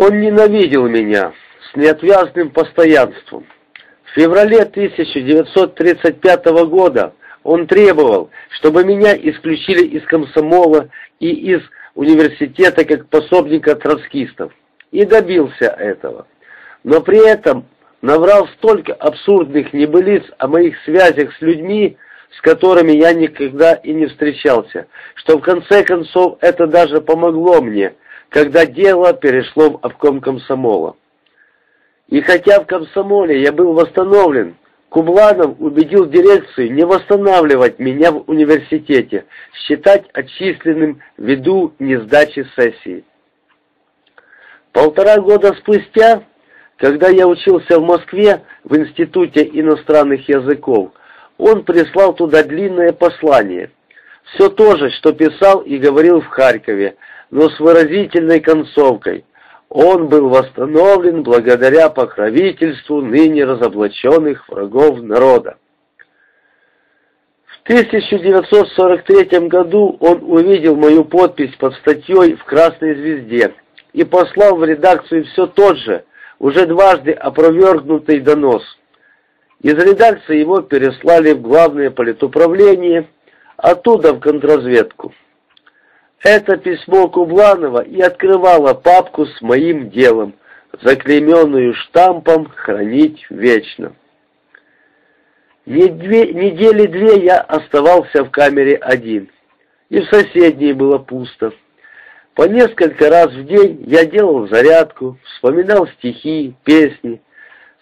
Он ненавидел меня с неотвязным постоянством. В феврале 1935 года он требовал, чтобы меня исключили из комсомола и из университета как пособника троцкистов, и добился этого. Но при этом наврал столько абсурдных небылиц о моих связях с людьми, с которыми я никогда и не встречался, что в конце концов это даже помогло мне, когда дело перешло в обком комсомола. И хотя в комсомоле я был восстановлен, Кубланов убедил дирекцию не восстанавливать меня в университете, считать отчисленным ввиду несдачи сессии. Полтора года спустя, когда я учился в Москве в Институте иностранных языков, он прислал туда длинное послание. Все то же, что писал и говорил в Харькове, но с выразительной концовкой. Он был восстановлен благодаря покровительству ныне разоблаченных врагов народа. В 1943 году он увидел мою подпись под статьей в «Красной звезде» и послал в редакцию все тот же, уже дважды опровергнутый донос. Из редакции его переслали в главное политуправление, оттуда в контрразведку. Это письмо Кубланова и открывало папку с моим делом, заклейменную штампом «Хранить вечно». Недели две я оставался в камере один, и в соседней было пусто. По несколько раз в день я делал зарядку, вспоминал стихи, песни,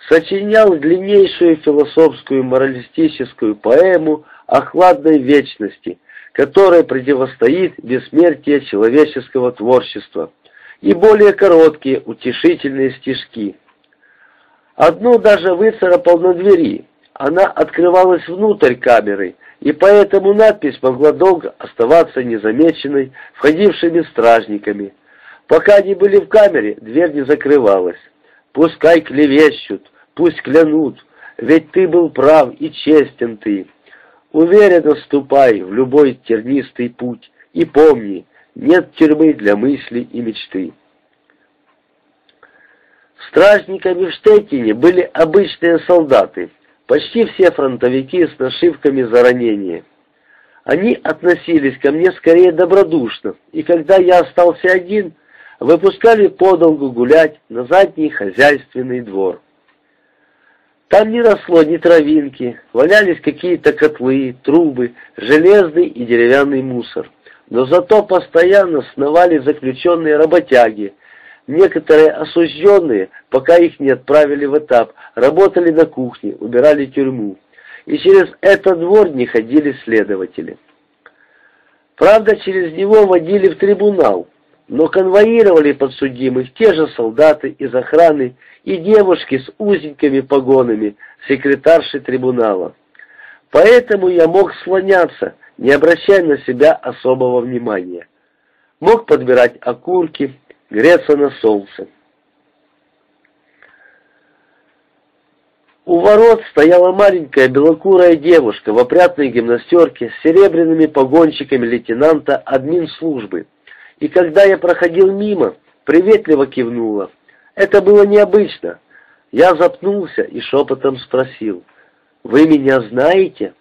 сочинял длиннейшую философскую моралистическую поэму о хладной вечности, которая противостоит бессмертие человеческого творчества, и более короткие утешительные стишки. Одну даже выцарапал на двери, она открывалась внутрь камеры, и поэтому надпись могла долго оставаться незамеченной входившими стражниками. Пока они были в камере, дверь не закрывалась. «Пускай клевещут, пусть клянут, ведь ты был прав и честен ты. Уверенно ступай в любой тернистый путь и помни, нет тюрьмы для мыслей и мечты. Стражниками в Штекине были обычные солдаты, почти все фронтовики с нашивками за ранение. Они относились ко мне скорее добродушно, и когда я остался один, выпускали подолгу гулять на задний хозяйственный двор. Там не росло ни травинки, валялись какие-то котлы, трубы, железный и деревянный мусор. Но зато постоянно сновали заключенные работяги. Некоторые осужденные, пока их не отправили в этап, работали на кухне, убирали тюрьму. И через этот двор не ходили следователи. Правда, через него водили в трибунал, но конвоировали подсудимых те же солдаты из охраны и девушки с узенькими погонами, секретарши трибунала. Поэтому я мог слоняться, не обращая на себя особого внимания. Мог подбирать окурки, греться на солнце. У ворот стояла маленькая белокурая девушка в опрятной гимнастерке с серебряными погончиками лейтенанта админслужбы и когда я проходил мимо, приветливо кивнула. Это было необычно. Я запнулся и шепотом спросил, «Вы меня знаете?»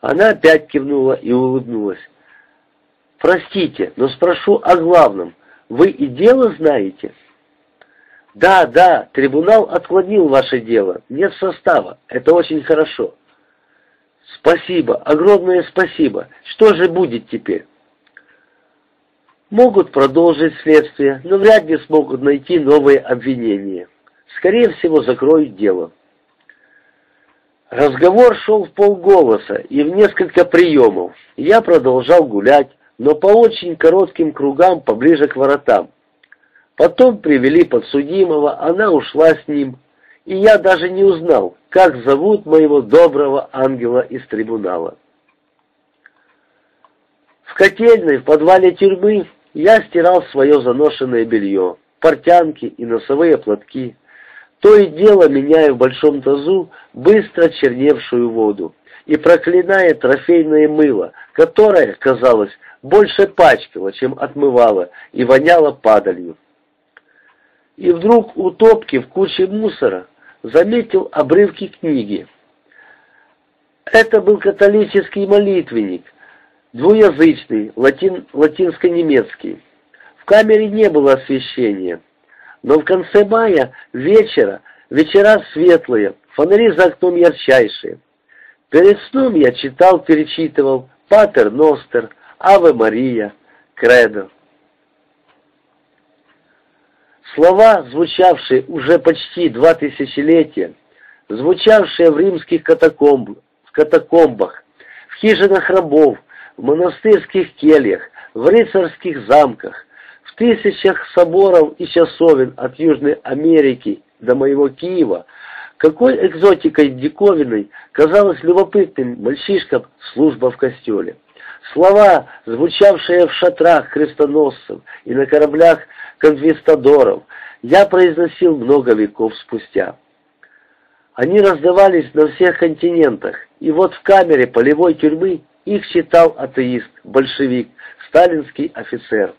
Она опять кивнула и улыбнулась. «Простите, но спрошу о главном. Вы и дело знаете?» «Да, да, трибунал отклонил ваше дело. Нет состава. Это очень хорошо». «Спасибо, огромное спасибо. Что же будет теперь?» Могут продолжить следствие, но вряд ли смогут найти новые обвинения. Скорее всего, закроют дело. Разговор шел в полголоса и в несколько приемов. Я продолжал гулять, но по очень коротким кругам поближе к воротам. Потом привели подсудимого, она ушла с ним, и я даже не узнал, как зовут моего доброго ангела из трибунала. В котельной в подвале тюрьмы я стирал свое заношенное белье, портянки и носовые платки. То и дело меняя в большом тазу быстро черневшую воду и проклиная трофейное мыло, которое, казалось, больше пачкало, чем отмывало, и воняло падалью. и вдруг у топки в куче мусора заметил обрывки книги. Это был католический молитвенник, двуязычный, латин, латинско-немецкий. В камере не было освещения, но в конце мая вечера, вечера светлые, фонари за окном ярчайшие. Перед сном я читал, перечитывал «Патер Ностер», «Аве Мария», «Кредо». Слова, звучавшие уже почти два тысячелетия, звучавшие в римских катакомб, в катакомбах, в хижинах рабов, в монастырских кельях, в рыцарских замках, в тысячах соборов и часовен от Южной Америки до моего Киева, какой экзотикой диковиной казалось любопытным мальчишкам служба в костеле. Слова, звучавшие в шатрах крестоносцев и на кораблях конквистадоров, я произносил много веков спустя. Они раздавались на всех континентах, и вот в камере полевой тюрьмы их читал атеист, большевик, сталинский офицер.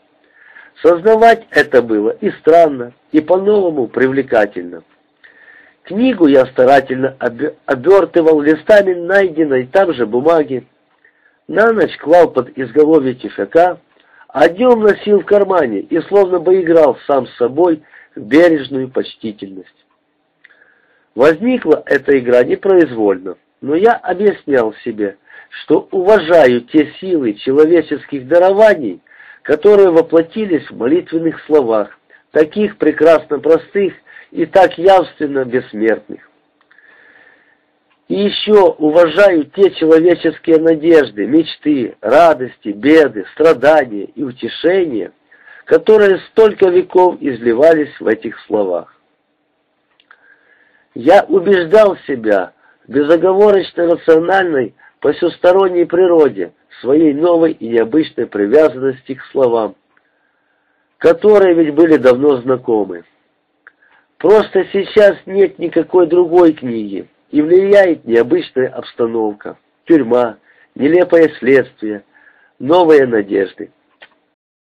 Сознавать это было и странно, и по-новому привлекательно. Книгу я старательно обертывал листами найденной там же бумаги, на ночь клал под изголовье тюфяка, а днем носил в кармане и словно бы играл сам с собой в бережную почтительность. Возникла эта игра непроизвольно, но я объяснял себе, что уважаю те силы человеческих дарований, которые воплотились в молитвенных словах, таких прекрасно простых и так явственно бессмертных. И еще уважаю те человеческие надежды, мечты, радости, беды, страдания и утешения, которые столько веков изливались в этих словах. Я убеждал себя в безоговорочно рациональной, посюсторонней природе своей новой и необычной привязанности к словам, которые ведь были давно знакомы. Просто сейчас нет никакой другой книги, и влияет необычная обстановка, тюрьма, нелепое следствие, новые надежды.